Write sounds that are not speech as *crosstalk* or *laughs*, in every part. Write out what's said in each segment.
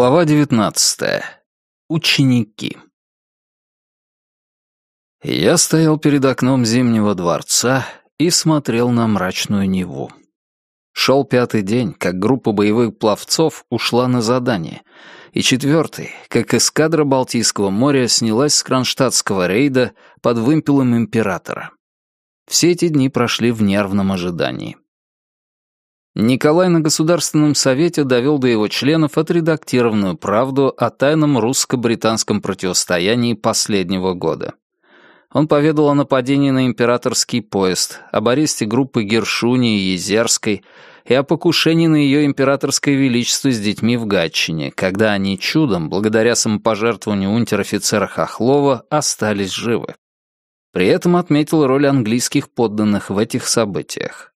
Глава девятнадцатая. Ученики. Я стоял перед окном Зимнего дворца и смотрел на мрачную Неву. Шел пятый день, как группа боевых пловцов ушла на задание, и четвертый, как эскадра Балтийского моря снялась с кронштадтского рейда под вымпелом императора. Все эти дни прошли в нервном ожидании. Николай на Государственном совете довел до его членов отредактированную правду о тайном русско-британском противостоянии последнего года. Он поведал о нападении на императорский поезд, об аресте группы Гершуни и Езерской и о покушении на ее императорское величество с детьми в Гатчине, когда они чудом, благодаря самопожертвованию унтер-офицера Хохлова, остались живы. При этом отметил роль английских подданных в этих событиях.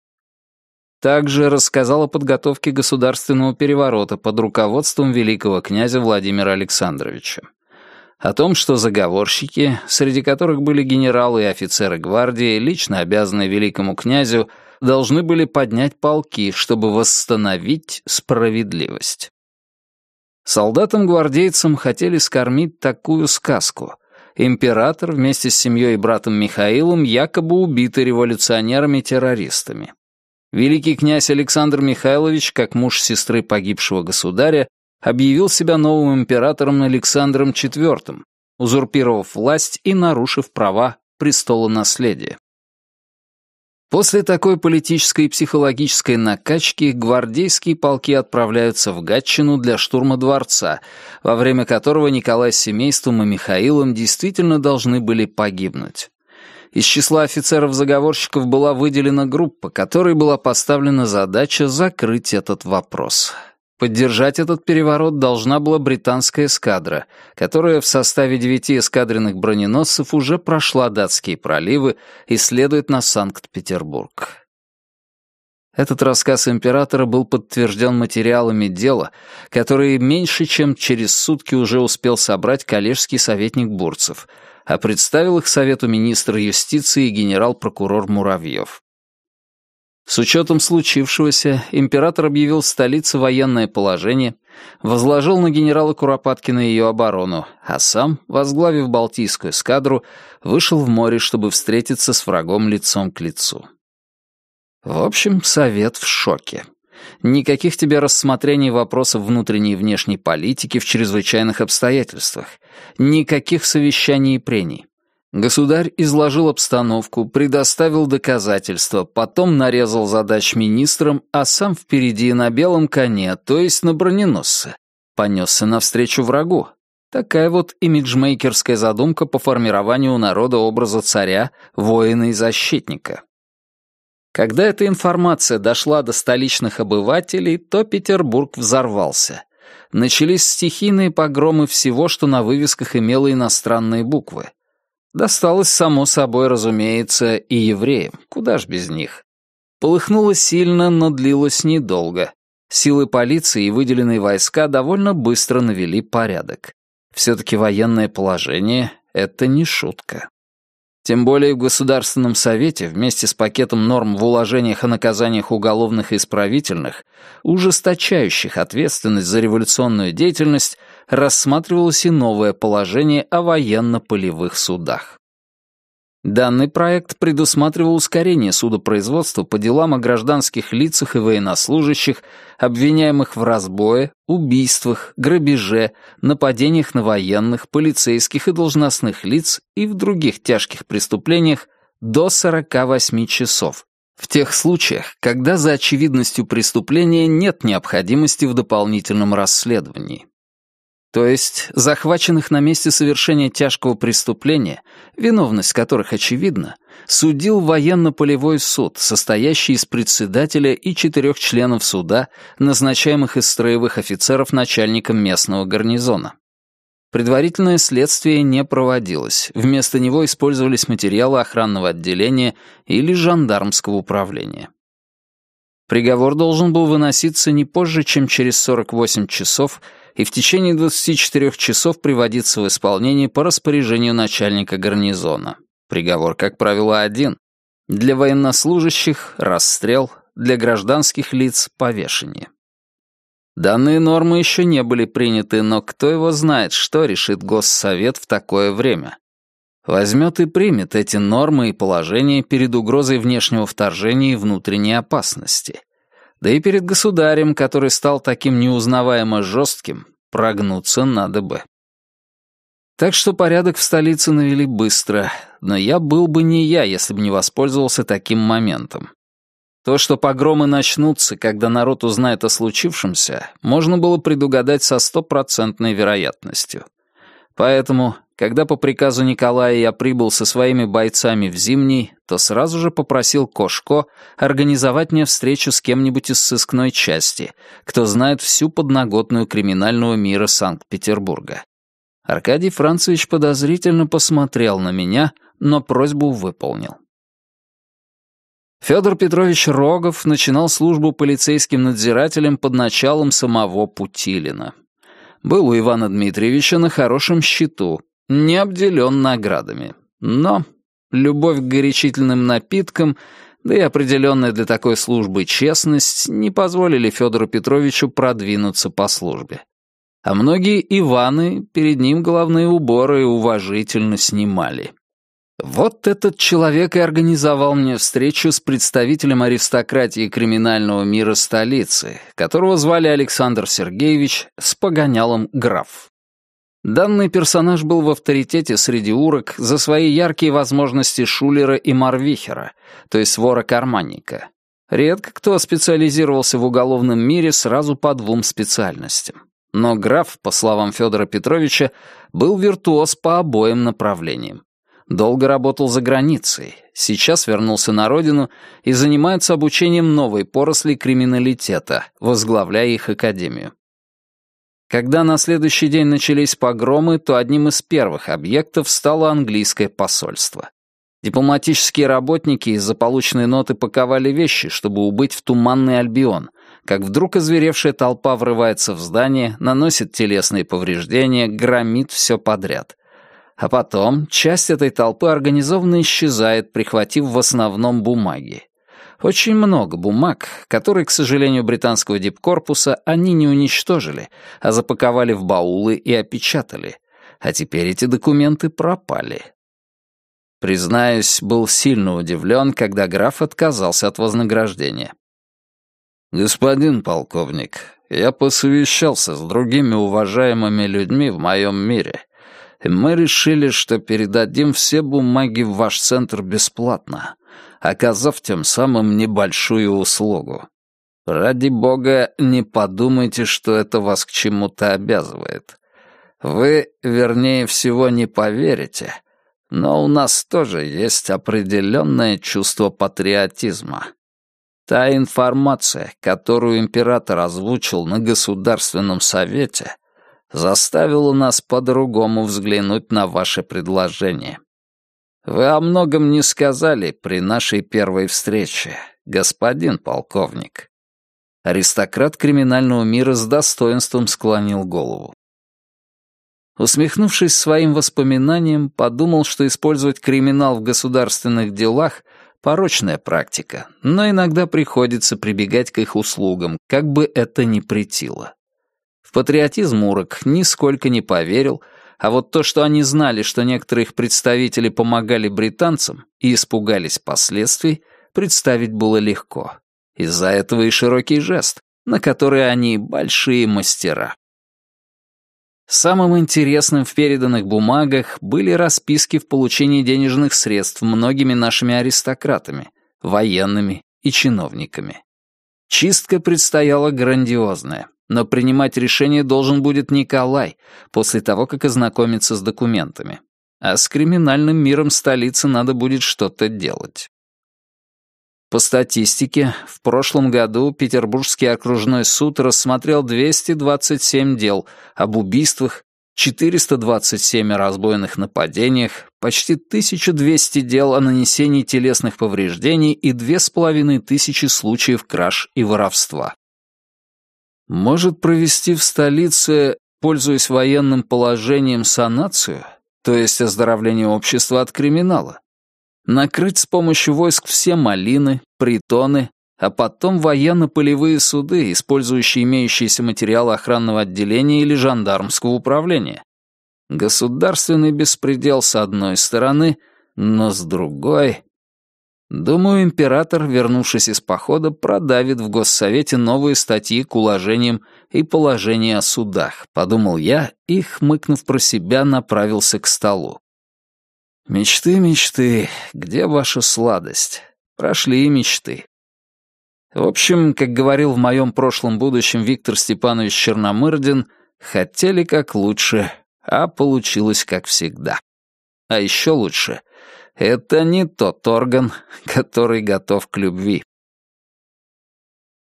Также рассказал о подготовке государственного переворота под руководством великого князя Владимира Александровича. О том, что заговорщики, среди которых были генералы и офицеры гвардии, лично обязанные великому князю, должны были поднять полки, чтобы восстановить справедливость. Солдатам-гвардейцам хотели скормить такую сказку. Император вместе с семьей и братом Михаилом якобы убиты революционерами-террористами. Великий князь Александр Михайлович, как муж сестры погибшего государя, объявил себя новым императором Александром IV, узурпировав власть и нарушив права престола наследия. После такой политической и психологической накачки гвардейские полки отправляются в Гатчину для штурма дворца, во время которого Николай с семейством и Михаилом действительно должны были погибнуть. Из числа офицеров-заговорщиков была выделена группа, которой была поставлена задача закрыть этот вопрос. Поддержать этот переворот должна была британская эскадра, которая в составе девяти эскадренных броненосцев уже прошла датские проливы и следует на Санкт-Петербург. Этот рассказ императора был подтвержден материалами дела, которые меньше чем через сутки уже успел собрать коллежский советник Бурцев — а представил их Совету министра юстиции генерал-прокурор Муравьев. С учетом случившегося, император объявил в столице военное положение, возложил на генерала Куропаткина ее оборону, а сам, возглавив Балтийскую эскадру, вышел в море, чтобы встретиться с врагом лицом к лицу. В общем, совет в шоке. Никаких тебе рассмотрений вопросов внутренней и внешней политики в чрезвычайных обстоятельствах. Никаких совещаний и прений. Государь изложил обстановку, предоставил доказательства, потом нарезал задач министрам, а сам впереди на белом коне, то есть на броненосце, понесся навстречу врагу. Такая вот имиджмейкерская задумка по формированию у народа образа царя, воина и защитника. Когда эта информация дошла до столичных обывателей, то Петербург взорвался. Начались стихийные погромы всего, что на вывесках имело иностранные буквы. Досталось, само собой, разумеется, и евреям, куда ж без них. Полыхнуло сильно, но длилось недолго. Силы полиции и выделенные войска довольно быстро навели порядок. Все-таки военное положение — это не шутка. Тем более в Государственном Совете вместе с пакетом норм в уложениях о наказаниях уголовных и исправительных, ужесточающих ответственность за революционную деятельность, рассматривалось и новое положение о военно-полевых судах. Данный проект предусматривал ускорение судопроизводства по делам о гражданских лицах и военнослужащих, обвиняемых в разбое, убийствах, грабеже, нападениях на военных, полицейских и должностных лиц и в других тяжких преступлениях до 48 часов, в тех случаях, когда за очевидностью преступления нет необходимости в дополнительном расследовании. То есть захваченных на месте совершения тяжкого преступления, виновность которых очевидна, судил военно-полевой суд, состоящий из председателя и четырех членов суда, назначаемых из строевых офицеров начальником местного гарнизона. Предварительное следствие не проводилось, вместо него использовались материалы охранного отделения или жандармского управления. Приговор должен был выноситься не позже, чем через 48 часов и в течение 24 часов приводиться в исполнение по распоряжению начальника гарнизона. Приговор, как правило, один. Для военнослужащих — расстрел, для гражданских лиц — повешение. Данные нормы еще не были приняты, но кто его знает, что решит Госсовет в такое время. Возьмет и примет эти нормы и положения перед угрозой внешнего вторжения и внутренней опасности. Да и перед государем, который стал таким неузнаваемо жестким, прогнуться надо бы. Так что порядок в столице навели быстро, но я был бы не я, если бы не воспользовался таким моментом. То, что погромы начнутся, когда народ узнает о случившемся, можно было предугадать со стопроцентной вероятностью. Поэтому, когда по приказу Николая я прибыл со своими бойцами в Зимний, то сразу же попросил Кошко организовать мне встречу с кем-нибудь из сыскной части, кто знает всю подноготную криминального мира Санкт-Петербурга. Аркадий Францевич подозрительно посмотрел на меня, но просьбу выполнил. Федор Петрович Рогов начинал службу полицейским надзирателем под началом самого Путилина. Был у Ивана Дмитриевича на хорошем счету, не обделен наградами. Но любовь к горячительным напиткам, да и определенная для такой службы честность не позволили Федору Петровичу продвинуться по службе. А многие Иваны перед ним головные уборы уважительно снимали. Вот этот человек и организовал мне встречу с представителем аристократии криминального мира столицы, которого звали Александр Сергеевич с погонялом граф. Данный персонаж был в авторитете среди урок за свои яркие возможности Шулера и Марвихера, то есть вора-карманника. Редко кто специализировался в уголовном мире сразу по двум специальностям. Но граф, по словам Федора Петровича, был виртуоз по обоим направлениям. Долго работал за границей, сейчас вернулся на родину и занимается обучением новой поросли криминалитета, возглавляя их академию. Когда на следующий день начались погромы, то одним из первых объектов стало английское посольство. Дипломатические работники из-за полученной ноты паковали вещи, чтобы убыть в туманный Альбион, как вдруг озверевшая толпа врывается в здание, наносит телесные повреждения, громит все подряд. А потом часть этой толпы организованно исчезает, прихватив в основном бумаги. Очень много бумаг, которые, к сожалению, британского дипкорпуса они не уничтожили, а запаковали в баулы и опечатали. А теперь эти документы пропали. Признаюсь, был сильно удивлен, когда граф отказался от вознаграждения. «Господин полковник, я посовещался с другими уважаемыми людьми в моем мире и мы решили, что передадим все бумаги в ваш центр бесплатно, оказав тем самым небольшую услугу. Ради бога, не подумайте, что это вас к чему-то обязывает. Вы, вернее всего, не поверите, но у нас тоже есть определенное чувство патриотизма. Та информация, которую император озвучил на Государственном Совете, заставило нас по-другому взглянуть на ваше предложение. Вы о многом не сказали при нашей первой встрече, господин полковник. Аристократ криминального мира с достоинством склонил голову. Усмехнувшись своим воспоминанием, подумал, что использовать криминал в государственных делах — порочная практика, но иногда приходится прибегать к их услугам, как бы это ни претило патриотизм урок нисколько не поверил, а вот то, что они знали, что некоторые их представители помогали британцам и испугались последствий, представить было легко. Из-за этого и широкий жест, на который они большие мастера. Самым интересным в переданных бумагах были расписки в получении денежных средств многими нашими аристократами, военными и чиновниками. Чистка предстояла грандиозная но принимать решение должен будет Николай после того, как ознакомится с документами. А с криминальным миром столицы надо будет что-то делать. По статистике, в прошлом году Петербургский окружной суд рассмотрел 227 дел об убийствах, 427 о разбойных нападениях, почти 1200 дел о нанесении телесных повреждений и 2500 случаев краж и воровства может провести в столице, пользуясь военным положением, санацию, то есть оздоровление общества от криминала, накрыть с помощью войск все малины, притоны, а потом военно-полевые суды, использующие имеющиеся материалы охранного отделения или жандармского управления. Государственный беспредел с одной стороны, но с другой... Думаю, император, вернувшись из похода, продавит в Госсовете новые статьи к уложениям и положения о судах, подумал я и, хмыкнув про себя, направился к столу. Мечты, мечты, где ваша сладость? Прошли мечты. В общем, как говорил в моем прошлом будущем Виктор Степанович Черномырдин, хотели как лучше, а получилось как всегда. А еще лучше — это не тот орган, *laughs* который готов к любви.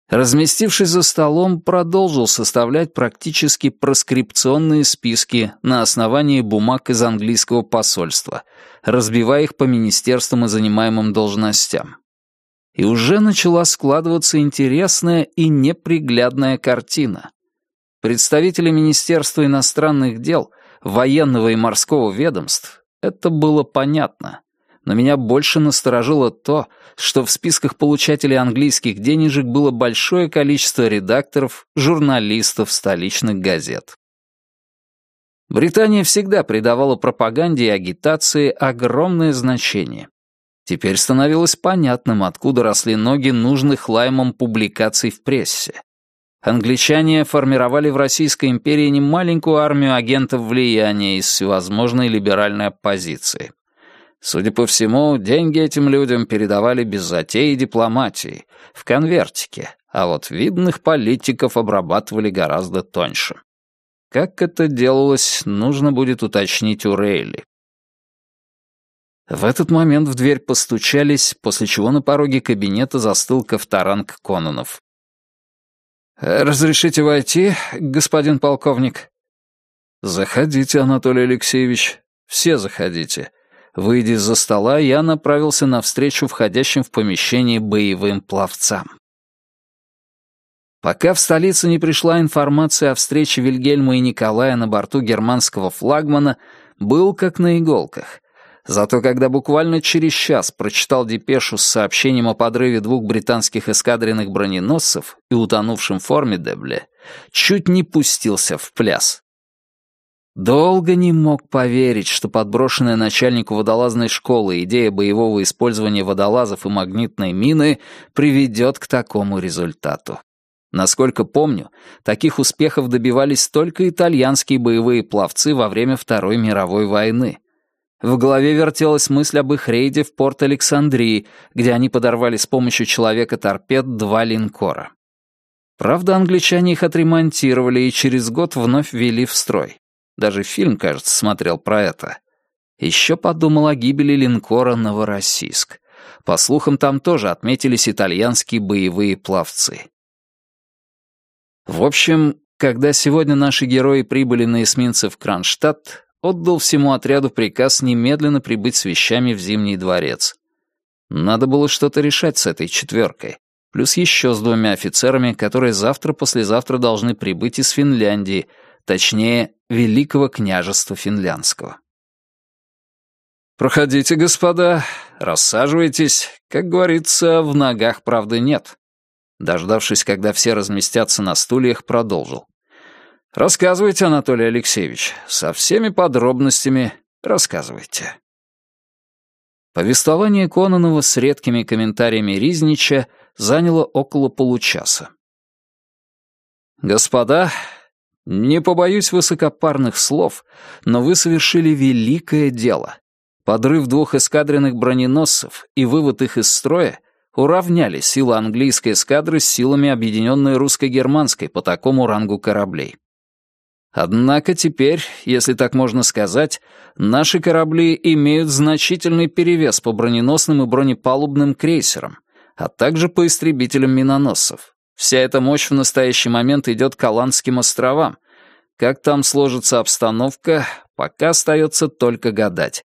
Разместившись за столом, продолжил составлять практически проскрипционные списки на основании бумаг из английского посольства, разбивая их по министерствам и занимаемым должностям. И уже начала складываться интересная и неприглядная картина. Представители Министерства иностранных дел, военного и морского ведомств это было понятно. Но меня больше насторожило то, что в списках получателей английских денежек было большое количество редакторов, журналистов столичных газет. Британия всегда придавала пропаганде и агитации огромное значение. Теперь становилось понятным, откуда росли ноги нужных Лаймом публикаций в прессе. Англичане формировали в Российской империи немаленькую армию агентов влияния из всевозможной либеральной оппозиции. Судя по всему, деньги этим людям передавали без затей и дипломатии, в конвертике, а вот видных политиков обрабатывали гораздо тоньше. Как это делалось, нужно будет уточнить у Рейли. В этот момент в дверь постучались, после чего на пороге кабинета застыл Ковторанг Кононов. «Разрешите войти, господин полковник?» «Заходите, Анатолий Алексеевич. Все заходите». Выйдя из-за стола, я направился навстречу входящим в помещение боевым пловцам. Пока в столице не пришла информация о встрече Вильгельма и Николая на борту германского флагмана, был как на иголках. Зато когда буквально через час прочитал депешу с сообщением о подрыве двух британских эскадренных броненосцев и утонувшем Формидебле, чуть не пустился в пляс. Долго не мог поверить, что подброшенная начальнику водолазной школы идея боевого использования водолазов и магнитной мины приведет к такому результату. Насколько помню, таких успехов добивались только итальянские боевые пловцы во время Второй мировой войны. В голове вертелась мысль об их рейде в порт Александрии, где они подорвали с помощью человека-торпед два линкора. Правда, англичане их отремонтировали и через год вновь ввели в строй. Даже фильм, кажется, смотрел про это. Еще подумал о гибели линкора «Новороссийск». По слухам, там тоже отметились итальянские боевые пловцы. В общем, когда сегодня наши герои прибыли на эсминце в Кронштадт, отдал всему отряду приказ немедленно прибыть с вещами в Зимний дворец. Надо было что-то решать с этой четверкой, плюс еще с двумя офицерами, которые завтра-послезавтра должны прибыть из Финляндии, точнее, Великого княжества Финляндского. «Проходите, господа, рассаживайтесь. Как говорится, в ногах правды нет». Дождавшись, когда все разместятся на стульях, продолжил. Рассказывайте, Анатолий Алексеевич, со всеми подробностями рассказывайте. Повествование Кононова с редкими комментариями Riзнича заняло около получаса. «Господа, не побоюсь высокопарных слов, но вы совершили великое дело. Подрыв двух эскадренных броненосцев и вывод их из строя уравняли силы английской эскадры с силами объединенной русско-германской по такому рангу кораблей. Однако теперь, если так можно сказать, наши корабли имеют значительный перевес по броненосным и бронепалубным крейсерам, а также по истребителям миноносцев. Вся эта мощь в настоящий момент идет к Аландским островам. Как там сложится обстановка, пока остается только гадать.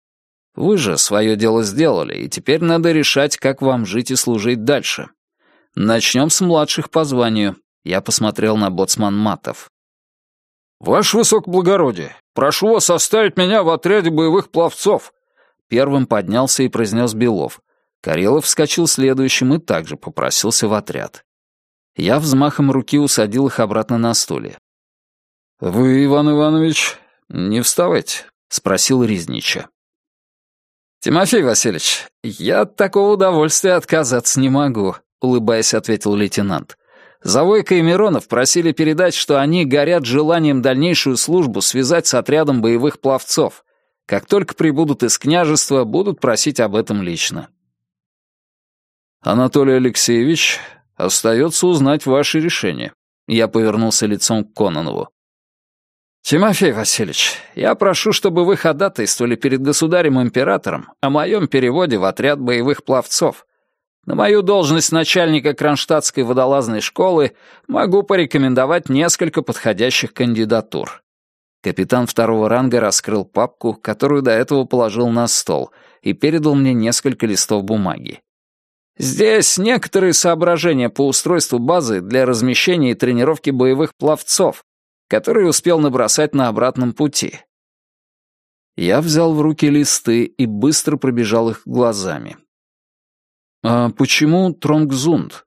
Вы же свое дело сделали, и теперь надо решать, как вам жить и служить дальше. Начнем с младших по званию. Я посмотрел на боцман Матов. «Ваше высокоблагородие, прошу вас оставить меня в отряде боевых пловцов!» Первым поднялся и произнес Белов. Карелов вскочил следующим и также попросился в отряд. Я взмахом руки усадил их обратно на стуле. «Вы, Иван Иванович, не вставайте», — спросил Ризнича. «Тимофей Васильевич, я от такого удовольствия отказаться не могу», — улыбаясь, ответил лейтенант. Завойко и Миронов просили передать, что они горят желанием дальнейшую службу связать с отрядом боевых пловцов. Как только прибудут из княжества, будут просить об этом лично. Анатолий Алексеевич, остается узнать ваше решение. Я повернулся лицом к Кононову. «Тимофей Васильевич, я прошу, чтобы вы ходатайствовали перед государем-императором о моем переводе в отряд боевых пловцов. На мою должность начальника Кронштадтской водолазной школы могу порекомендовать несколько подходящих кандидатур». Капитан второго ранга раскрыл папку, которую до этого положил на стол, и передал мне несколько листов бумаги. Здесь некоторые соображения по устройству базы для размещения и тренировки боевых пловцов, которые успел набросать на обратном пути. Я взял в руки листы и быстро пробежал их глазами. «А почему Тронгзунд?»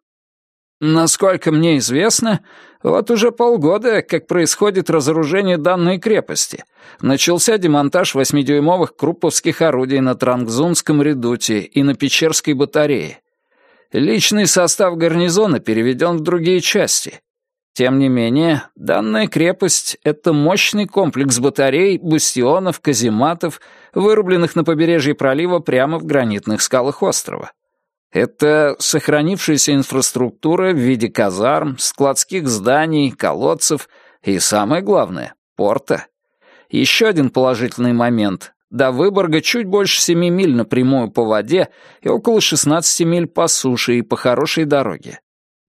«Насколько мне известно, вот уже полгода, как происходит разоружение данной крепости. Начался демонтаж восьмидюймовых крупповских орудий на Трангзунском редуте и на Печерской батарее. Личный состав гарнизона переведен в другие части. Тем не менее, данная крепость — это мощный комплекс батарей, бастионов, казематов, вырубленных на побережье пролива прямо в гранитных скалах острова. Это сохранившаяся инфраструктура в виде казарм, складских зданий, колодцев и, самое главное, порта. Еще один положительный момент до Выборга чуть больше семи миль напрямую по воде и около 16 миль по суше и по хорошей дороге.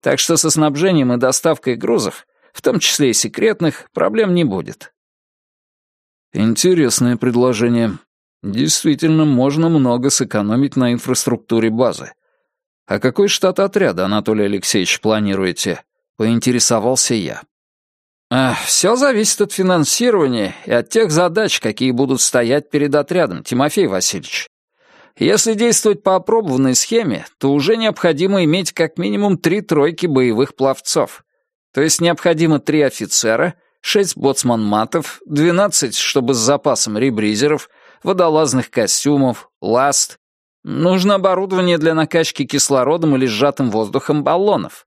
Так что со снабжением и доставкой грузов, в том числе и секретных, проблем не будет. Интересное предложение. Действительно, можно много сэкономить на инфраструктуре базы. А какой штат отряда, Анатолий Алексеевич, планируете? Поинтересовался я. «Все зависит от финансирования и от тех задач, какие будут стоять перед отрядом, Тимофей Васильевич. Если действовать по опробованной схеме, то уже необходимо иметь как минимум три тройки боевых пловцов. То есть необходимо три офицера, шесть боцман-матов, двенадцать, чтобы с запасом ребризеров, водолазных костюмов, ласт. Нужно оборудование для накачки кислородом или сжатым воздухом баллонов.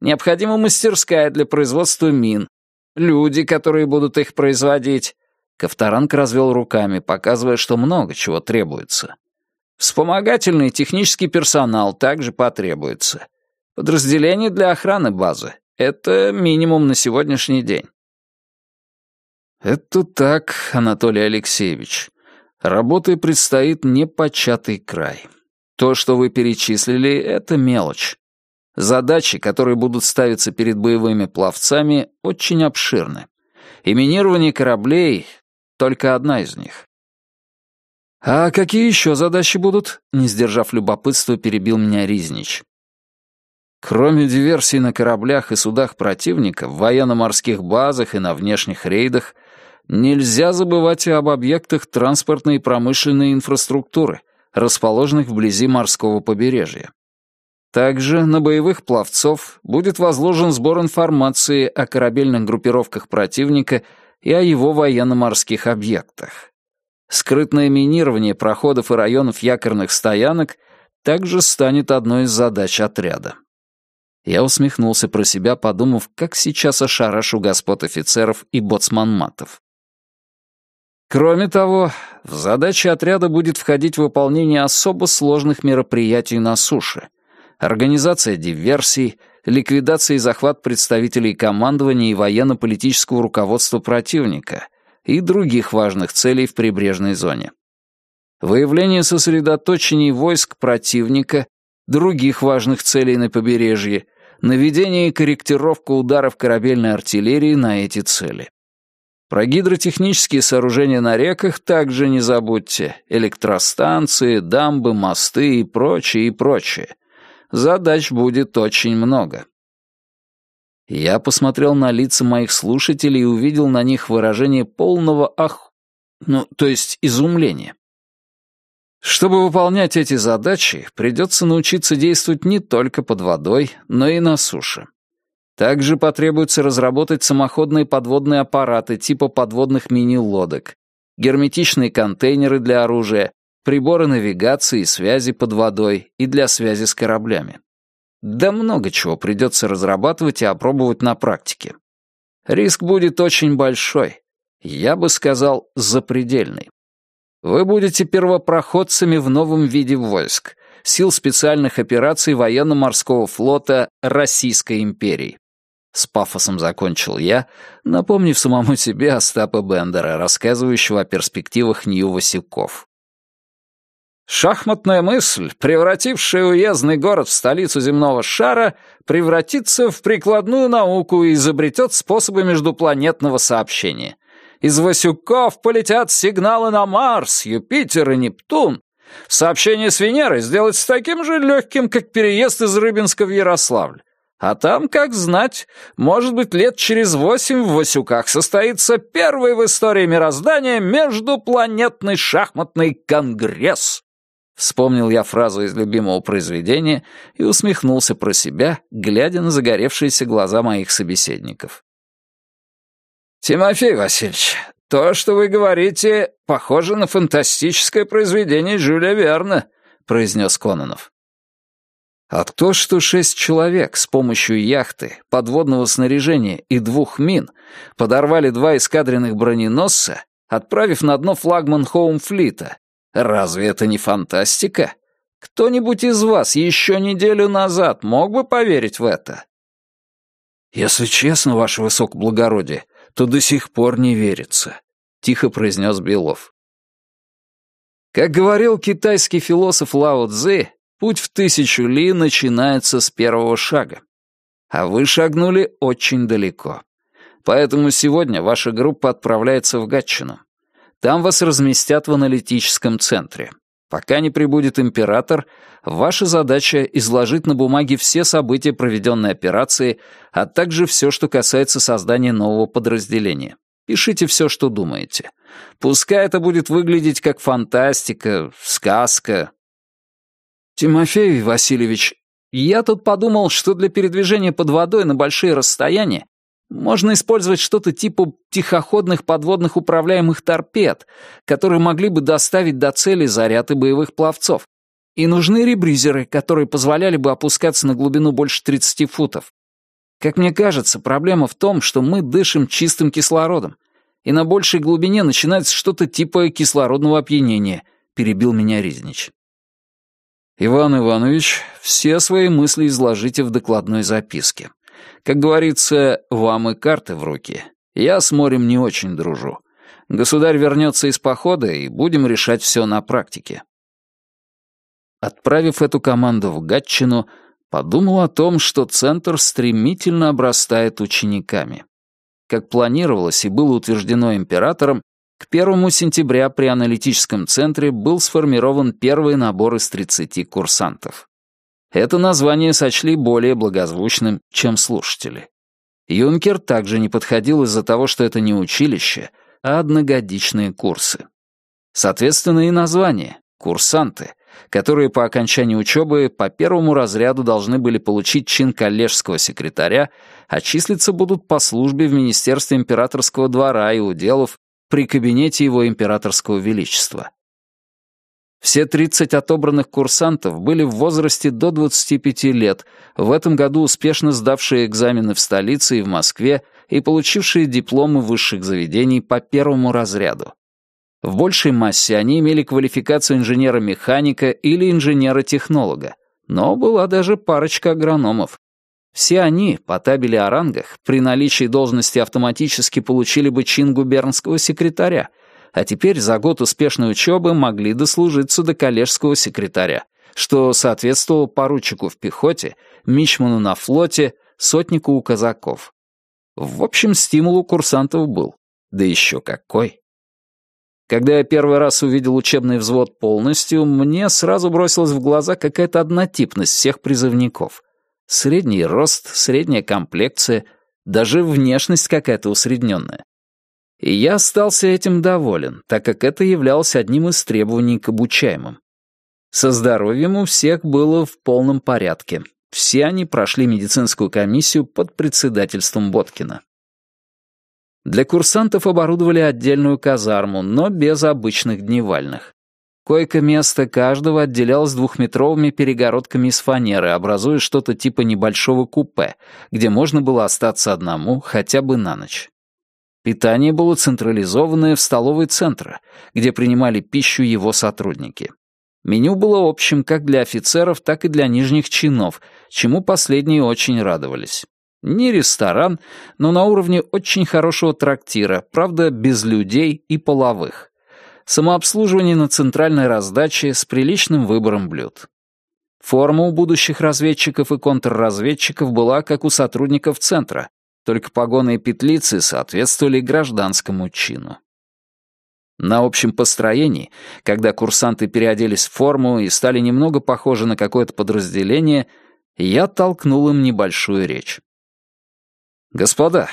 Необходима мастерская для производства мин, люди, которые будут их производить». Ковторанг развел руками, показывая, что много чего требуется. Вспомогательный технический персонал также потребуется. Подразделение для охраны базы. Это минимум на сегодняшний день. Это так, Анатолий Алексеевич. Работы предстоит непочатый край. То, что вы перечислили, это мелочь. Задачи, которые будут ставиться перед боевыми пловцами, очень обширны. И минирование кораблей — только одна из них. «А какие еще задачи будут?» — не сдержав любопытства, перебил меня Ризнич. Кроме диверсий на кораблях и судах противника, в военно-морских базах и на внешних рейдах, нельзя забывать и об объектах транспортной и промышленной инфраструктуры, расположенных вблизи морского побережья. Также на боевых пловцов будет возложен сбор информации о корабельных группировках противника и о его военно-морских объектах. Скрытное минирование проходов и районов якорных стоянок также станет одной из задач отряда. Я усмехнулся про себя, подумав, как сейчас ошарашу господ офицеров и боцман-матов. Кроме того, в задачи отряда будет входить выполнение особо сложных мероприятий на суше — организация диверсий, ликвидация и захват представителей командования и военно-политического руководства противника и других важных целей в прибрежной зоне. Выявление сосредоточений войск противника, других важных целей на побережье, наведение и корректировка ударов корабельной артиллерии на эти цели. Про гидротехнические сооружения на реках также не забудьте. Электростанции, дамбы, мосты и прочее, и прочее задач будет очень много. Я посмотрел на лица моих слушателей и увидел на них выражение полного ах... ну, то есть изумления. Чтобы выполнять эти задачи, придется научиться действовать не только под водой, но и на суше. Также потребуется разработать самоходные подводные аппараты типа подводных мини-лодок, герметичные контейнеры для оружия, приборы навигации и связи под водой и для связи с кораблями. Да много чего придется разрабатывать и опробовать на практике. Риск будет очень большой. Я бы сказал, запредельный. Вы будете первопроходцами в новом виде войск, сил специальных операций военно-морского флота Российской империи. С пафосом закончил я, напомнив самому себе Остапа Бендера, рассказывающего о перспективах Нью-Васюков. Шахматная мысль, превратившая уездный город в столицу земного шара, превратится в прикладную науку и изобретет способы междупланетного сообщения. Из Васюков полетят сигналы на Марс, Юпитер и Нептун. Сообщение с Венерой сделается таким же легким, как переезд из Рыбинска в Ярославль. А там, как знать, может быть, лет через восемь в Васюках состоится первый в истории мироздания междупланетный шахматный конгресс. Вспомнил я фразу из любимого произведения и усмехнулся про себя, глядя на загоревшиеся глаза моих собеседников. «Тимофей Васильевич, то, что вы говорите, похоже на фантастическое произведение Жюля Верна», — произнес Кононов. А то, что шесть человек с помощью яхты, подводного снаряжения и двух мин подорвали два эскадренных броненосца, отправив на дно флагман Хоумфлита, разве это не фантастика? Кто-нибудь из вас еще неделю назад мог бы поверить в это? «Если честно, ваше высокоблагородие, то до сих пор не верится», — тихо произнес Белов. Как говорил китайский философ Лао Цзы, Путь в тысячу ли начинается с первого шага. А вы шагнули очень далеко. Поэтому сегодня ваша группа отправляется в Гатчину. Там вас разместят в аналитическом центре. Пока не прибудет император, ваша задача — изложить на бумаге все события проведенной операции, а также все, что касается создания нового подразделения. Пишите все, что думаете. Пускай это будет выглядеть как фантастика, сказка, «Тимофей Васильевич, я тут подумал, что для передвижения под водой на большие расстояния можно использовать что-то типа тихоходных подводных управляемых торпед, которые могли бы доставить до цели заряды боевых пловцов. И нужны ребризеры, которые позволяли бы опускаться на глубину больше 30 футов. Как мне кажется, проблема в том, что мы дышим чистым кислородом, и на большей глубине начинается что-то типа кислородного опьянения, перебил меня Ризнич. Иван Иванович, все свои мысли изложите в докладной записке. Как говорится, вам и карты в руки. Я с морем не очень дружу. Государь вернется из похода, и будем решать все на практике. Отправив эту команду в Гатчину, подумал о том, что центр стремительно обрастает учениками. Как планировалось и было утверждено императором, к 1 сентября при аналитическом центре был сформирован первый набор из 30 курсантов. Это название сочли более благозвучным, чем слушатели. Юнкер также не подходил из-за того, что это не училище, а одногодичные курсы. Соответственно, и название — курсанты, которые по окончании учебы по первому разряду должны были получить чин коллежского секретаря, а числиться будут по службе в Министерстве императорского двора и уделов при кабинете его императорского величества. Все 30 отобранных курсантов были в возрасте до 25 лет, в этом году успешно сдавшие экзамены в столице и в Москве и получившие дипломы высших заведений по первому разряду. В большей массе они имели квалификацию инженера-механика или инженера-технолога, но была даже парочка агрономов. Все они, по табели о рангах, при наличии должности автоматически получили бы чин губернского секретаря, а теперь за год успешной учебы могли дослужиться до коллежского секретаря, что соответствовало поручику в пехоте, мичману на флоте, сотнику у казаков. В общем, стимул у курсантов был. Да еще какой. Когда я первый раз увидел учебный взвод полностью, мне сразу бросилась в глаза какая-то однотипность всех призывников — Средний рост, средняя комплекция, даже внешность какая-то усредненная. И я остался этим доволен, так как это являлось одним из требований к обучаемым. Со здоровьем у всех было в полном порядке. Все они прошли медицинскую комиссию под председательством Боткина. Для курсантов оборудовали отдельную казарму, но без обычных дневальных. Койко-место каждого отделялось двухметровыми перегородками из фанеры, образуя что-то типа небольшого купе, где можно было остаться одному хотя бы на ночь. Питание было централизованное в столовой центра, где принимали пищу его сотрудники. Меню было общим как для офицеров, так и для нижних чинов, чему последние очень радовались. Не ресторан, но на уровне очень хорошего трактира, правда, без людей и половых. Самообслуживание на центральной раздаче с приличным выбором блюд. Форма у будущих разведчиков и контрразведчиков была как у сотрудников центра, только погоны и петлицы соответствовали гражданскому чину. На общем построении, когда курсанты переоделись в форму и стали немного похожи на какое-то подразделение, я толкнул им небольшую речь. «Господа,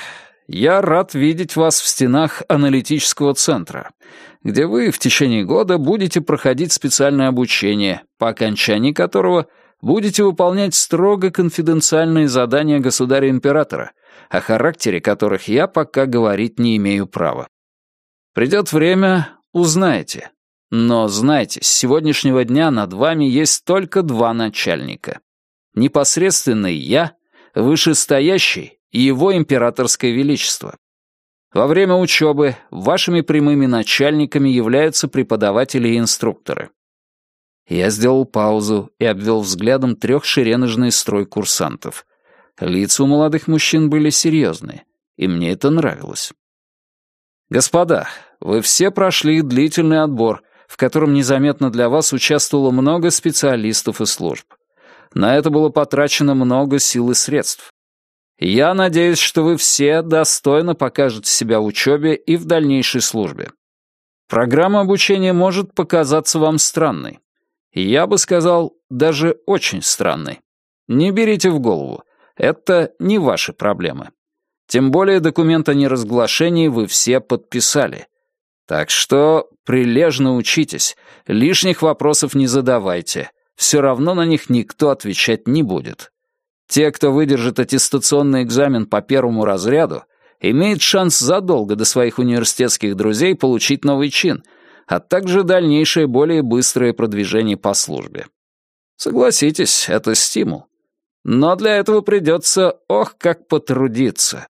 я рад видеть вас в стенах аналитического центра, где вы в течение года будете проходить специальное обучение, по окончании которого будете выполнять строго конфиденциальные задания государя-императора, о характере которых я пока говорить не имею права. Придет время, узнаете. Но знайте, с сегодняшнего дня над вами есть только два начальника. Непосредственный я, вышестоящий и его императорское величество. Во время учебы вашими прямыми начальниками являются преподаватели и инструкторы. Я сделал паузу и обвел взглядом трехшереножный строй курсантов. Лица у молодых мужчин были серьезные, и мне это нравилось. «Господа, вы все прошли длительный отбор, в котором незаметно для вас участвовало много специалистов и служб. На это было потрачено много сил и средств. Я надеюсь, что вы все достойно покажете себя в учебе и в дальнейшей службе. Программа обучения может показаться вам странной. Я бы сказал, даже очень странной. Не берите в голову. Это не ваши проблемы. Тем более документ о неразглашении вы все подписали. Так что прилежно учитесь, лишних вопросов не задавайте. Все равно на них никто отвечать не будет. Те, кто выдержит аттестационный экзамен по первому разряду, имеет шанс задолго до своих университетских друзей получить новый чин, а также дальнейшее более быстрое продвижение по службе. Согласитесь, это стимул. Но для этого придется, ох, как потрудиться.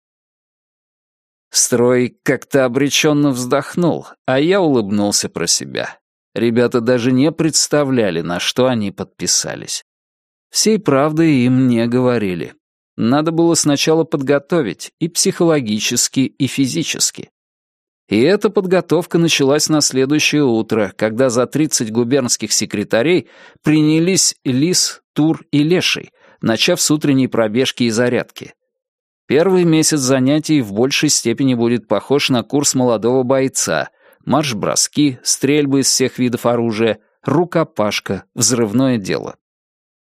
Строй как-то обреченно вздохнул, а я улыбнулся про себя. Ребята даже не представляли, на что они подписались. Всей правды им не говорили. Надо было сначала подготовить и психологически, и физически. И эта подготовка началась на следующее утро, когда за 30 губернских секретарей принялись Лис, Тур и Леший, начав с утренней пробежки и зарядки. Первый месяц занятий в большей степени будет похож на курс молодого бойца, марш-броски, стрельбы из всех видов оружия, рукопашка, взрывное дело.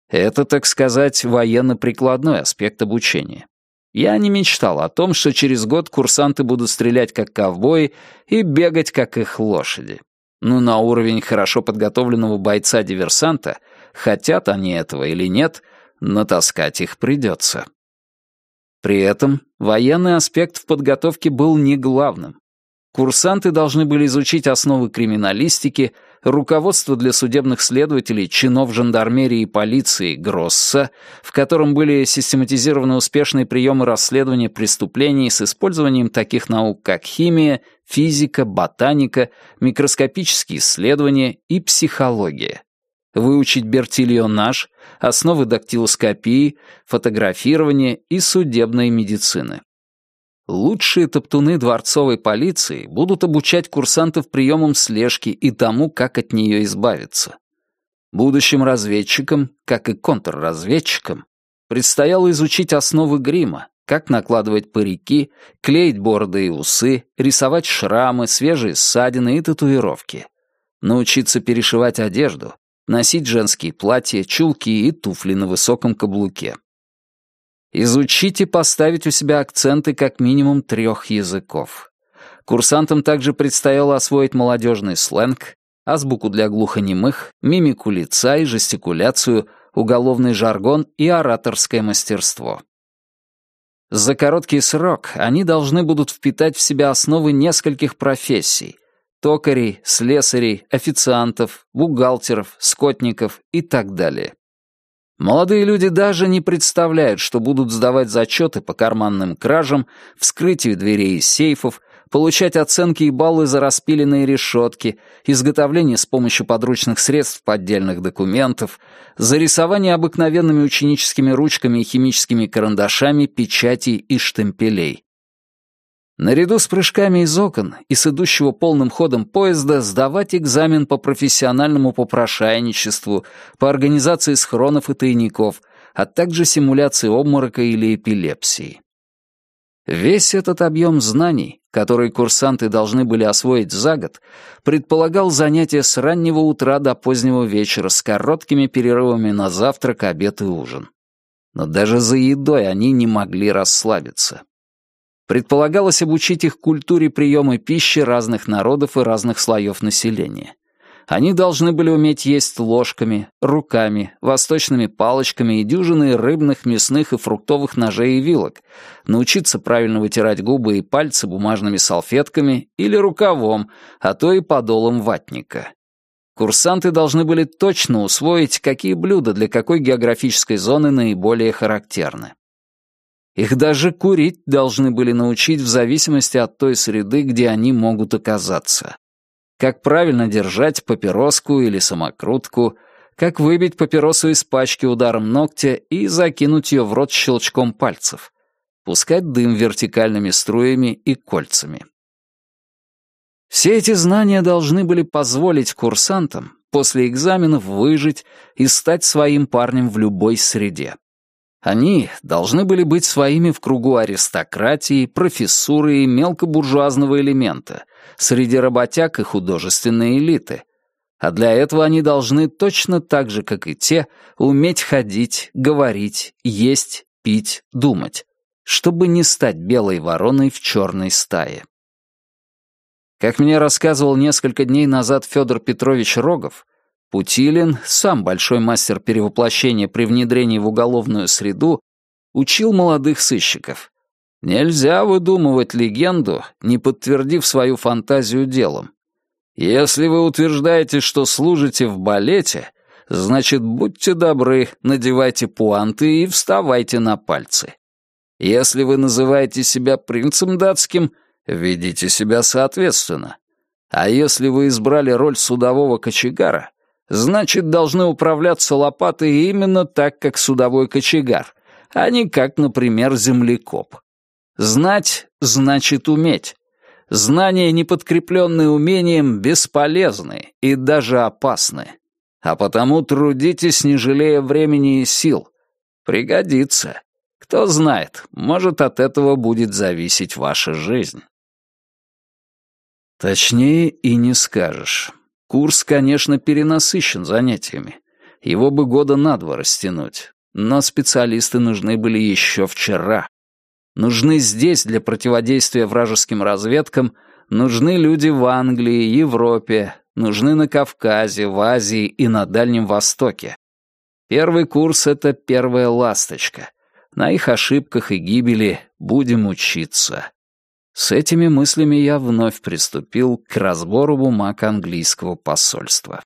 Это, так сказать, военно-прикладной аспект обучения. Я не мечтал о том, что через год курсанты будут стрелять как ковбои и бегать как их лошади. Но на уровень хорошо подготовленного бойца-диверсанта, хотят они этого или нет, натаскать их придется. При этом военный аспект в подготовке был не главным. Курсанты должны были изучить основы криминалистики, руководство для судебных следователей, чинов жандармерии и полиции Гросса, в котором были систематизированы успешные приемы расследования преступлений с использованием таких наук, как химия, физика, ботаника, микроскопические исследования и психология выучить бертильонаж, основы дактилоскопии, фотографирования и судебной медицины. Лучшие топтуны дворцовой полиции будут обучать курсантов приемам слежки и тому, как от нее избавиться. Будущим разведчикам, как и контрразведчикам, предстояло изучить основы грима, как накладывать парики, клеить бороды и усы, рисовать шрамы, свежие ссадины и татуировки. Научиться перешивать одежду, носить женские платья, чулки и туфли на высоком каблуке. Изучите поставить у себя акценты как минимум трех языков. Курсантам также предстояло освоить молодежный сленг, азбуку для глухонемых, мимику лица и жестикуляцию, уголовный жаргон и ораторское мастерство. За короткий срок они должны будут впитать в себя основы нескольких профессий — токарей, слесарей, официантов, бухгалтеров, скотников и так далее. Молодые люди даже не представляют, что будут сдавать зачеты по карманным кражам, вскрытию дверей и сейфов, получать оценки и баллы за распиленные решетки, изготовление с помощью подручных средств поддельных документов, за рисование обыкновенными ученическими ручками и химическими карандашами печатей и штемпелей. Наряду с прыжками из окон и с идущего полным ходом поезда сдавать экзамен по профессиональному попрошайничеству, по организации схронов и тайников, а также симуляции обморока или эпилепсии. Весь этот объем знаний, который курсанты должны были освоить за год, предполагал занятия с раннего утра до позднего вечера с короткими перерывами на завтрак, обед и ужин. Но даже за едой они не могли расслабиться. Предполагалось обучить их культуре приема пищи разных народов и разных слоев населения. Они должны были уметь есть ложками, руками, восточными палочками и дюжиной рыбных, мясных и фруктовых ножей и вилок, научиться правильно вытирать губы и пальцы бумажными салфетками или рукавом, а то и подолом ватника. Курсанты должны были точно усвоить, какие блюда для какой географической зоны наиболее характерны. Их даже курить должны были научить в зависимости от той среды, где они могут оказаться как правильно держать папироску или самокрутку, как выбить папиросу из пачки ударом ногтя и закинуть ее в рот щелчком пальцев, пускать дым вертикальными струями и кольцами. Все эти знания должны были позволить курсантам после экзаменов выжить и стать своим парнем в любой среде. Они должны были быть своими в кругу аристократии, профессуры и мелкобуржуазного элемента, среди работяг и художественной элиты. А для этого они должны точно так же, как и те, уметь ходить, говорить, есть, пить, думать, чтобы не стать белой вороной в черной стае. Как мне рассказывал несколько дней назад Федор Петрович Рогов, Путилин, сам большой мастер перевоплощения при внедрении в уголовную среду, учил молодых сыщиков. Нельзя выдумывать легенду, не подтвердив свою фантазию делом. Если вы утверждаете, что служите в балете, значит, будьте добры, надевайте пуанты и вставайте на пальцы. Если вы называете себя принцем датским, ведите себя соответственно. А если вы избрали роль судового кочегара, значит, должны управляться лопатой именно так, как судовой кочегар, а не как, например, землекоп. Знать значит уметь. Знания, не подкрепленные умением, бесполезны и даже опасны. А потому трудитесь, не жалея времени и сил. Пригодится. Кто знает, может, от этого будет зависеть ваша жизнь. Точнее и не скажешь. Курс, конечно, перенасыщен занятиями. Его бы года на два растянуть. Но специалисты нужны были еще вчера нужны здесь для противодействия вражеским разведкам, нужны люди в Англии, Европе, нужны на Кавказе, в Азии и на Дальнем Востоке. Первый курс — это первая ласточка. На их ошибках и гибели будем учиться. С этими мыслями я вновь приступил к разбору бумаг английского посольства.